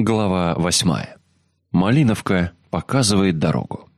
Глава восьмая. Малиновка показывает дорогу.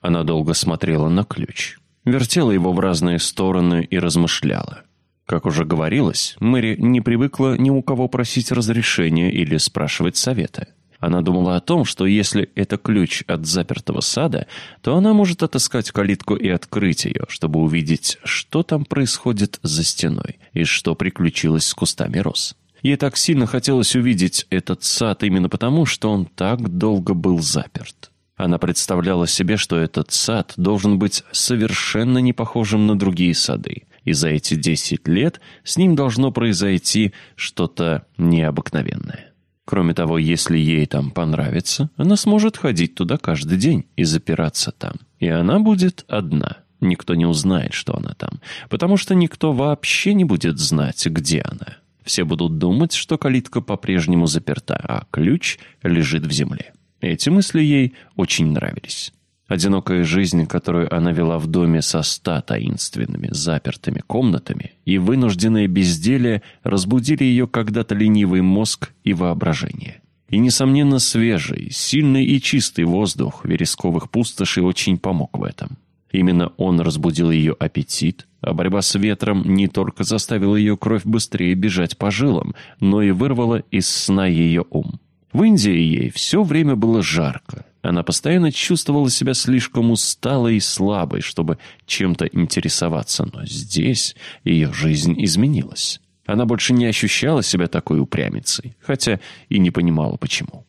Она долго смотрела на ключ, вертела его в разные стороны и размышляла. Как уже говорилось, Мэри не привыкла ни у кого просить разрешения или спрашивать совета. Она думала о том, что если это ключ от запертого сада, то она может отыскать калитку и открыть ее, чтобы увидеть, что там происходит за стеной и что приключилось с кустами роз. Ей так сильно хотелось увидеть этот сад именно потому, что он так долго был заперт. Она представляла себе, что этот сад должен быть совершенно не похожим на другие сады, и за эти десять лет с ним должно произойти что-то необыкновенное. Кроме того, если ей там понравится, она сможет ходить туда каждый день и запираться там. И она будет одна. Никто не узнает, что она там, потому что никто вообще не будет знать, где она. Все будут думать, что калитка по-прежнему заперта, а ключ лежит в земле. Эти мысли ей очень нравились. Одинокая жизнь, которую она вела в доме со ста таинственными, запертыми комнатами, и вынужденное безделие разбудили ее когда-то ленивый мозг и воображение. И, несомненно, свежий, сильный и чистый воздух вересковых пустошей очень помог в этом. Именно он разбудил ее аппетит, а борьба с ветром не только заставила ее кровь быстрее бежать по жилам, но и вырвала из сна ее ум. В Индии ей все время было жарко. Она постоянно чувствовала себя слишком усталой и слабой, чтобы чем-то интересоваться, но здесь ее жизнь изменилась. Она больше не ощущала себя такой упрямицей, хотя и не понимала, почему.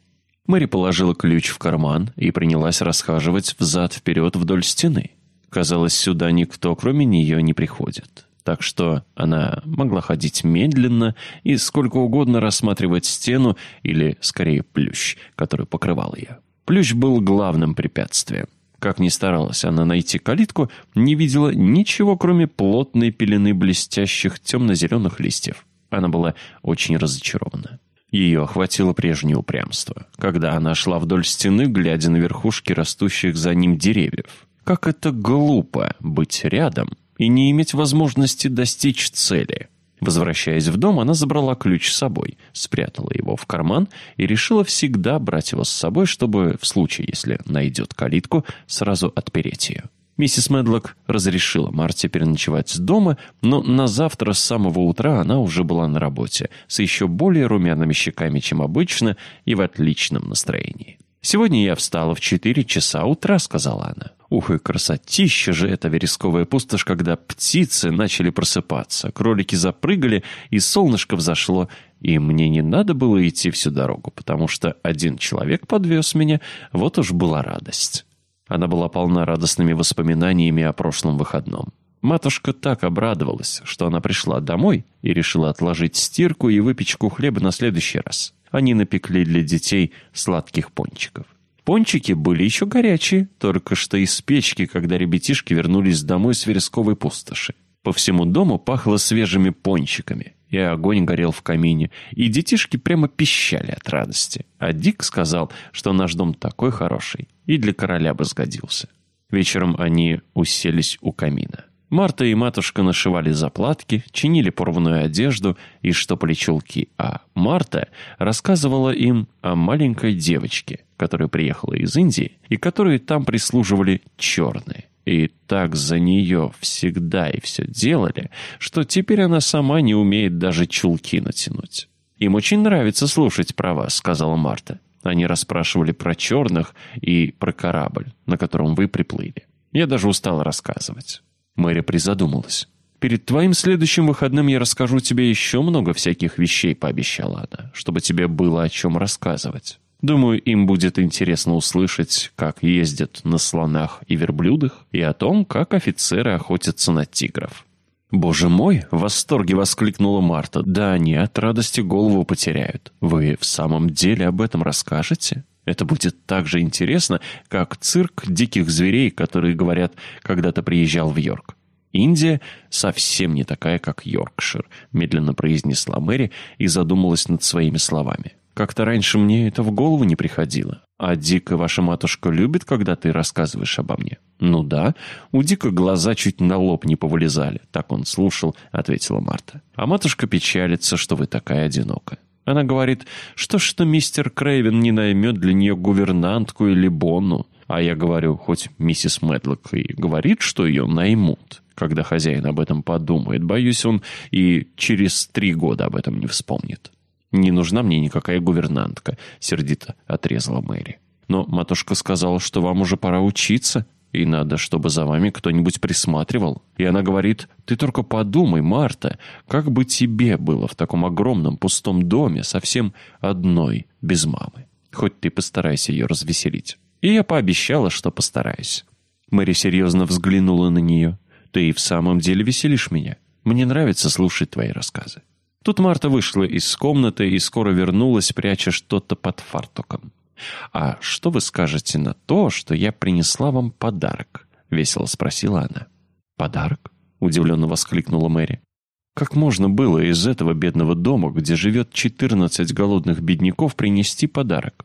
Мэри положила ключ в карман и принялась расхаживать взад-вперед вдоль стены. Казалось, сюда никто, кроме нее, не приходит. Так что она могла ходить медленно и сколько угодно рассматривать стену или, скорее, плющ, который покрывал ее. Плющ был главным препятствием. Как ни старалась она найти калитку, не видела ничего, кроме плотной пелены блестящих темно-зеленых листьев. Она была очень разочарована. Ее охватило прежнее упрямство, когда она шла вдоль стены, глядя на верхушки растущих за ним деревьев. Как это глупо быть рядом и не иметь возможности достичь цели. Возвращаясь в дом, она забрала ключ с собой, спрятала его в карман и решила всегда брать его с собой, чтобы, в случае, если найдет калитку, сразу отпереть ее. Миссис Медлок разрешила Марте переночевать дома, но на завтра с самого утра она уже была на работе, с еще более румяными щеками, чем обычно, и в отличном настроении. «Сегодня я встала в четыре часа утра», — сказала она. Ух, и красотища же эта вересковая пустошь, когда птицы начали просыпаться, кролики запрыгали, и солнышко взошло, и мне не надо было идти всю дорогу, потому что один человек подвез меня, вот уж была радость. Она была полна радостными воспоминаниями о прошлом выходном. Матушка так обрадовалась, что она пришла домой и решила отложить стирку и выпечку хлеба на следующий раз. Они напекли для детей сладких пончиков. Пончики были еще горячие, только что из печки, когда ребятишки вернулись домой с вересковой пустоши. По всему дому пахло свежими пончиками, и огонь горел в камине, и детишки прямо пищали от радости. А Дик сказал, что наш дом такой хороший, и для короля бы сгодился. Вечером они уселись у камина. Марта и матушка нашивали заплатки, чинили порванную одежду и штопали чулки, а Марта рассказывала им о маленькой девочке, которая приехала из Индии и которой там прислуживали черные. И так за нее всегда и все делали, что теперь она сама не умеет даже чулки натянуть. «Им очень нравится слушать про вас», — сказала Марта. Они расспрашивали про черных и про корабль, на котором вы приплыли. Я даже устала рассказывать. Мэри призадумалась. «Перед твоим следующим выходным я расскажу тебе еще много всяких вещей», — пообещала она, «чтобы тебе было о чем рассказывать. Думаю, им будет интересно услышать, как ездят на слонах и верблюдах, и о том, как офицеры охотятся на тигров». «Боже мой!» — в восторге воскликнула Марта. «Да они от радости голову потеряют. Вы в самом деле об этом расскажете?» Это будет так же интересно, как цирк диких зверей, которые, говорят, когда-то приезжал в Йорк. Индия совсем не такая, как Йоркшир, медленно произнесла Мэри и задумалась над своими словами. Как-то раньше мне это в голову не приходило. А Дика ваша матушка любит, когда ты рассказываешь обо мне? Ну да, у Дика глаза чуть на лоб не повылезали. Так он слушал, ответила Марта. А матушка печалится, что вы такая одинокая. Она говорит, что что мистер Крейвен не наймет для нее гувернантку или Бонну. А я говорю, хоть миссис Мэтлок и говорит, что ее наймут. Когда хозяин об этом подумает, боюсь, он и через три года об этом не вспомнит. «Не нужна мне никакая гувернантка», — сердито отрезала Мэри. «Но матушка сказала, что вам уже пора учиться, и надо, чтобы за вами кто-нибудь присматривал. И она говорит, ты только подумай, Марта, как бы тебе было в таком огромном пустом доме, совсем одной, без мамы. Хоть ты постарайся ее развеселить». И я пообещала, что постараюсь. Мэри серьезно взглянула на нее. «Ты и в самом деле веселишь меня. Мне нравится слушать твои рассказы». Тут Марта вышла из комнаты и скоро вернулась, пряча что-то под фартуком. «А что вы скажете на то, что я принесла вам подарок?» — весело спросила она. «Подарок?» — удивленно воскликнула Мэри. «Как можно было из этого бедного дома, где живет четырнадцать голодных бедняков, принести подарок?»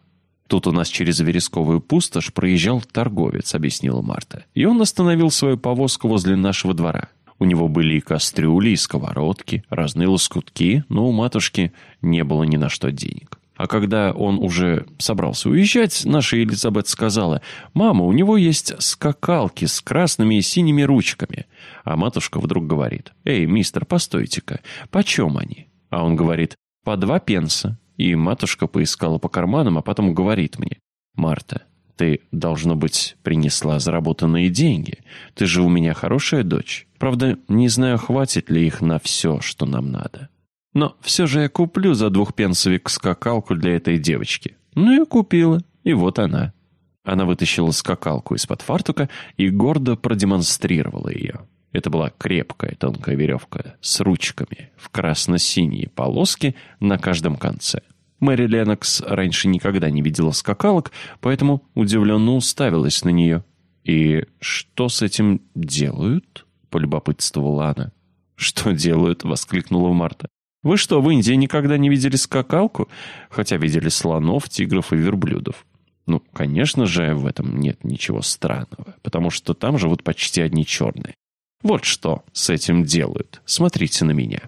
«Тут у нас через вересковую пустошь проезжал торговец», — объяснила Марта. «И он остановил свою повозку возле нашего двора. У него были и кастрюли, и сковородки, разные лоскутки, но у матушки не было ни на что денег. А когда он уже собрался уезжать, наша Елизабет сказала, «Мама, у него есть скакалки с красными и синими ручками». А матушка вдруг говорит, «Эй, мистер, постойте-ка, почем они?» А он говорит, «По два пенса». И матушка поискала по карманам, а потом говорит мне, «Марта, ты, должно быть, принесла заработанные деньги. Ты же у меня хорошая дочь. Правда, не знаю, хватит ли их на все, что нам надо. Но все же я куплю за двухпенсовик скакалку для этой девочки. Ну и купила. И вот она. Она вытащила скакалку из-под фартука и гордо продемонстрировала ее. Это была крепкая тонкая веревка с ручками в красно-синие полоски на каждом конце. Мэри Ленокс раньше никогда не видела скакалок, поэтому удивленно уставилась на нее. «И что с этим делают?» — полюбопытствовала она. «Что делают?» — воскликнула Марта. «Вы что, в Индии никогда не видели скакалку? Хотя видели слонов, тигров и верблюдов. Ну, конечно же, в этом нет ничего странного, потому что там живут почти одни черные. Вот что с этим делают. Смотрите на меня».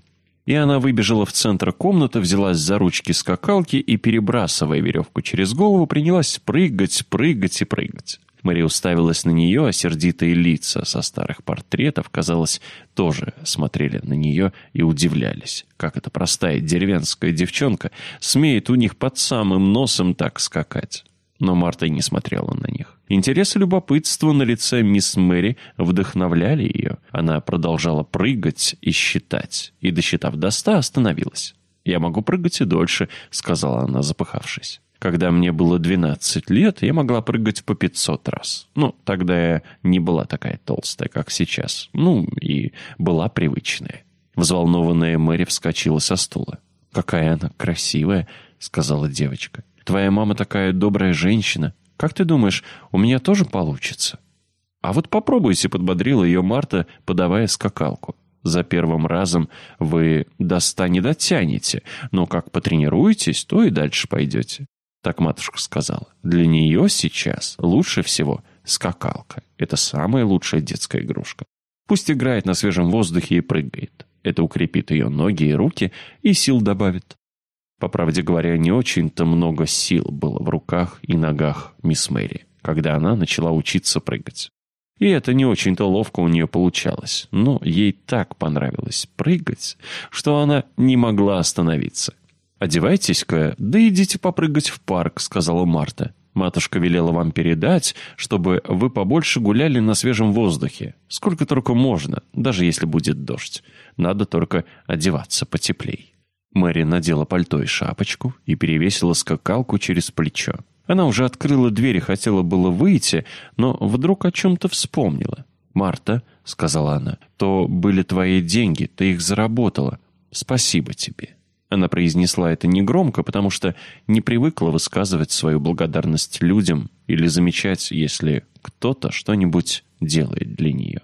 И она выбежала в центр комнаты, взялась за ручки скакалки и, перебрасывая веревку через голову, принялась прыгать, прыгать и прыгать. Мэри уставилась на нее, а сердитые лица со старых портретов, казалось, тоже смотрели на нее и удивлялись, как эта простая деревенская девчонка смеет у них под самым носом так скакать. Но Марта и не смотрела на них. Интерес и любопытство на лице мисс Мэри вдохновляли ее. Она продолжала прыгать и считать, и, досчитав до ста, остановилась. «Я могу прыгать и дольше», — сказала она, запыхавшись. Когда мне было 12 лет, я могла прыгать по 500 раз. Ну, тогда я не была такая толстая, как сейчас. Ну, и была привычная. Взволнованная Мэри вскочила со стула. «Какая она красивая», — сказала девочка. Твоя мама такая добрая женщина. Как ты думаешь, у меня тоже получится?» «А вот попробуйте», — подбодрила ее Марта, подавая скакалку. «За первым разом вы до ста не дотянете, но как потренируетесь, то и дальше пойдете». Так матушка сказала. «Для нее сейчас лучше всего скакалка. Это самая лучшая детская игрушка. Пусть играет на свежем воздухе и прыгает. Это укрепит ее ноги и руки и сил добавит. По правде говоря, не очень-то много сил было в руках и ногах мисс Мэри, когда она начала учиться прыгать. И это не очень-то ловко у нее получалось, но ей так понравилось прыгать, что она не могла остановиться. «Одевайтесь-ка, да идите попрыгать в парк», — сказала Марта. «Матушка велела вам передать, чтобы вы побольше гуляли на свежем воздухе. Сколько только можно, даже если будет дождь. Надо только одеваться потеплей». Мэри надела пальто и шапочку и перевесила скакалку через плечо. Она уже открыла дверь и хотела было выйти, но вдруг о чем-то вспомнила. «Марта», — сказала она, — «то были твои деньги, ты их заработала. Спасибо тебе». Она произнесла это негромко, потому что не привыкла высказывать свою благодарность людям или замечать, если кто-то что-нибудь делает для нее.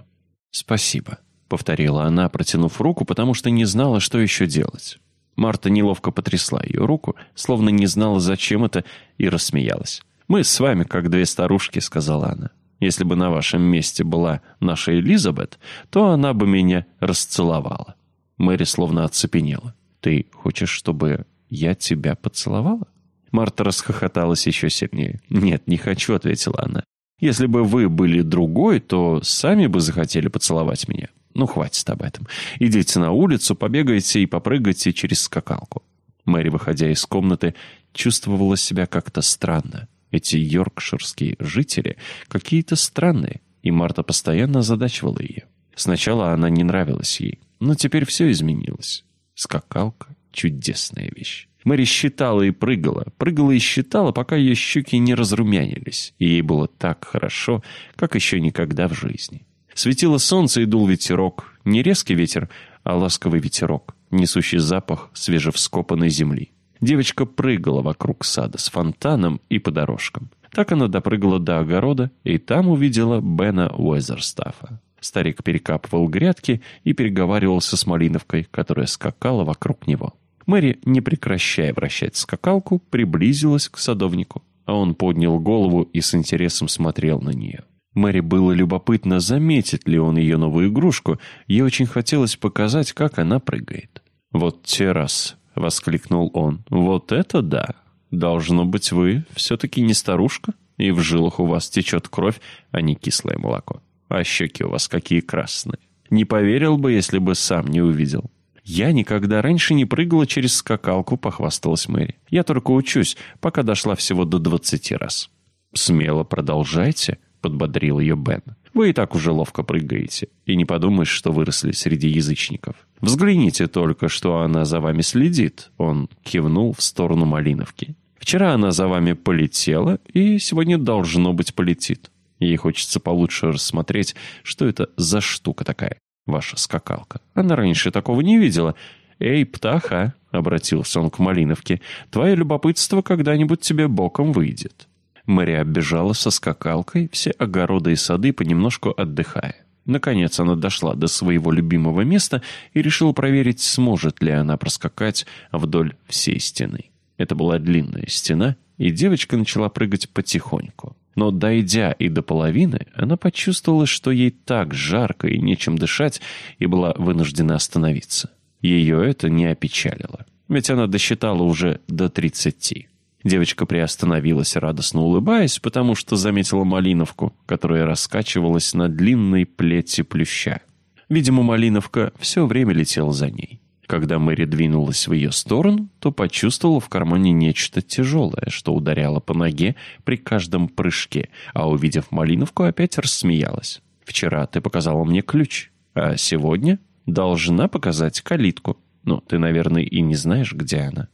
«Спасибо», — повторила она, протянув руку, потому что не знала, что еще делать. Марта неловко потрясла ее руку, словно не знала, зачем это, и рассмеялась. «Мы с вами как две старушки», — сказала она. «Если бы на вашем месте была наша Элизабет, то она бы меня расцеловала». Мэри словно оцепенела. «Ты хочешь, чтобы я тебя поцеловала?» Марта расхохоталась еще сильнее. «Нет, не хочу», — ответила она. «Если бы вы были другой, то сами бы захотели поцеловать меня. Ну, хватит об этом. Идите на улицу, побегайте и попрыгайте через скакалку». Мэри, выходя из комнаты, чувствовала себя как-то странно. Эти йоркширские жители какие-то странные, и Марта постоянно озадачивала ее. Сначала она не нравилась ей, но теперь все изменилось. Скакалка — чудесная вещь. Мэри считала и прыгала, прыгала и считала, пока ее щеки не разрумянились, и ей было так хорошо, как еще никогда в жизни. Светило солнце и дул ветерок, не резкий ветер, а ласковый ветерок, несущий запах свежевскопанной земли. Девочка прыгала вокруг сада с фонтаном и по дорожкам. Так она допрыгала до огорода, и там увидела Бена Уэзерстафа. Старик перекапывал грядки и переговаривался с Малиновкой, которая скакала вокруг него. Мэри, не прекращая вращать скакалку, приблизилась к садовнику, а он поднял голову и с интересом смотрел на нее. Мэри было любопытно, заметит ли он ее новую игрушку, ей очень хотелось показать, как она прыгает. «Вот те раз!» — воскликнул он. «Вот это да! Должно быть, вы все-таки не старушка, и в жилах у вас течет кровь, а не кислое молоко. А щеки у вас какие красные. Не поверил бы, если бы сам не увидел. «Я никогда раньше не прыгала через скакалку», — похвасталась Мэри. «Я только учусь, пока дошла всего до двадцати раз». «Смело продолжайте», — подбодрил ее Бен. «Вы и так уже ловко прыгаете, и не подумаешь, что выросли среди язычников. Взгляните только, что она за вами следит», — он кивнул в сторону Малиновки. «Вчера она за вами полетела, и сегодня должно быть полетит. Ей хочется получше рассмотреть, что это за штука такая ваша скакалка. Она раньше такого не видела. «Эй, птаха!» — обратился он к Малиновке. «Твое любопытство когда-нибудь тебе боком выйдет». Мэри оббежала со скакалкой все огороды и сады, понемножку отдыхая. Наконец она дошла до своего любимого места и решила проверить, сможет ли она проскакать вдоль всей стены. Это была длинная стена, и девочка начала прыгать потихоньку. Но, дойдя и до половины, она почувствовала, что ей так жарко и нечем дышать, и была вынуждена остановиться. Ее это не опечалило, ведь она досчитала уже до тридцати. Девочка приостановилась, радостно улыбаясь, потому что заметила малиновку, которая раскачивалась на длинной плети плюща. Видимо, малиновка все время летела за ней. Когда Мэри двинулась в ее сторону, то почувствовала в кармане нечто тяжелое, что ударяло по ноге при каждом прыжке, а увидев малиновку, опять рассмеялась. «Вчера ты показала мне ключ, а сегодня должна показать калитку. Ну, ты, наверное, и не знаешь, где она».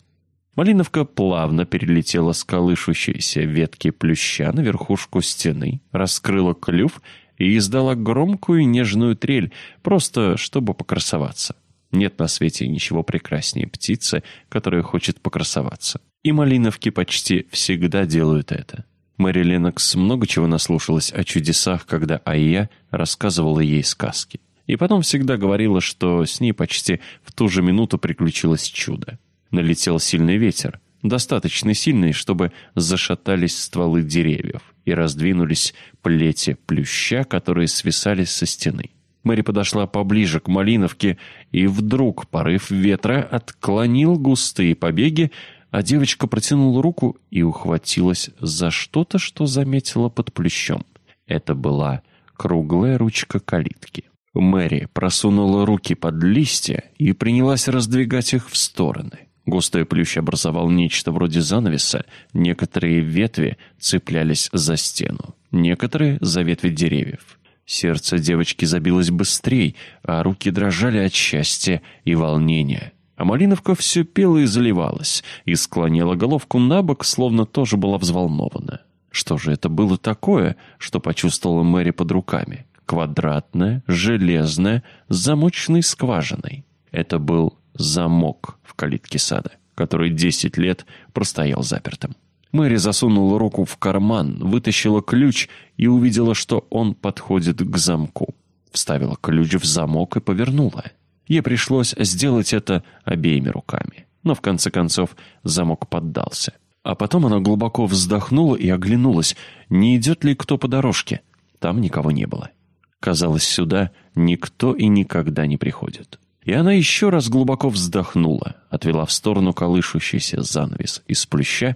Малиновка плавно перелетела с колышущейся ветки плюща на верхушку стены, раскрыла клюв и издала громкую нежную трель, просто чтобы покрасоваться. Нет на свете ничего прекраснее птицы, которая хочет покрасоваться. И малиновки почти всегда делают это. Мэри Ленокс много чего наслушалась о чудесах, когда Айя рассказывала ей сказки. И потом всегда говорила, что с ней почти в ту же минуту приключилось чудо. Налетел сильный ветер, достаточно сильный, чтобы зашатались стволы деревьев и раздвинулись плети плюща, которые свисали со стены. Мэри подошла поближе к Малиновке, и вдруг порыв ветра отклонил густые побеги, а девочка протянула руку и ухватилась за что-то, что заметила под плющом. Это была круглая ручка калитки. Мэри просунула руки под листья и принялась раздвигать их в стороны. Густой плющ образовал нечто вроде занавеса, некоторые ветви цеплялись за стену, некоторые — за ветви деревьев. Сердце девочки забилось быстрее, а руки дрожали от счастья и волнения. А Малиновка все пела и заливалась, и склонила головку на бок, словно тоже была взволнована. Что же это было такое, что почувствовала Мэри под руками? Квадратное, железное, с замочной скважиной. Это был замок в калитке сада, который десять лет простоял запертым. Мэри засунула руку в карман, вытащила ключ и увидела, что он подходит к замку. Вставила ключ в замок и повернула. Ей пришлось сделать это обеими руками. Но в конце концов замок поддался. А потом она глубоко вздохнула и оглянулась, не идет ли кто по дорожке. Там никого не было. Казалось, сюда никто и никогда не приходит. И она еще раз глубоко вздохнула, отвела в сторону колышущийся занавес из плюща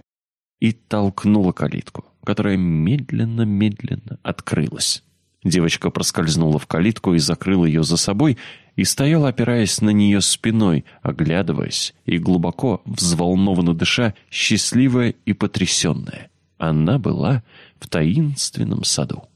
и толкнула калитку, которая медленно-медленно открылась. Девочка проскользнула в калитку и закрыла ее за собой, и стояла, опираясь на нее спиной, оглядываясь и глубоко, взволнованно дыша, счастливая и потрясенная. Она была в таинственном саду.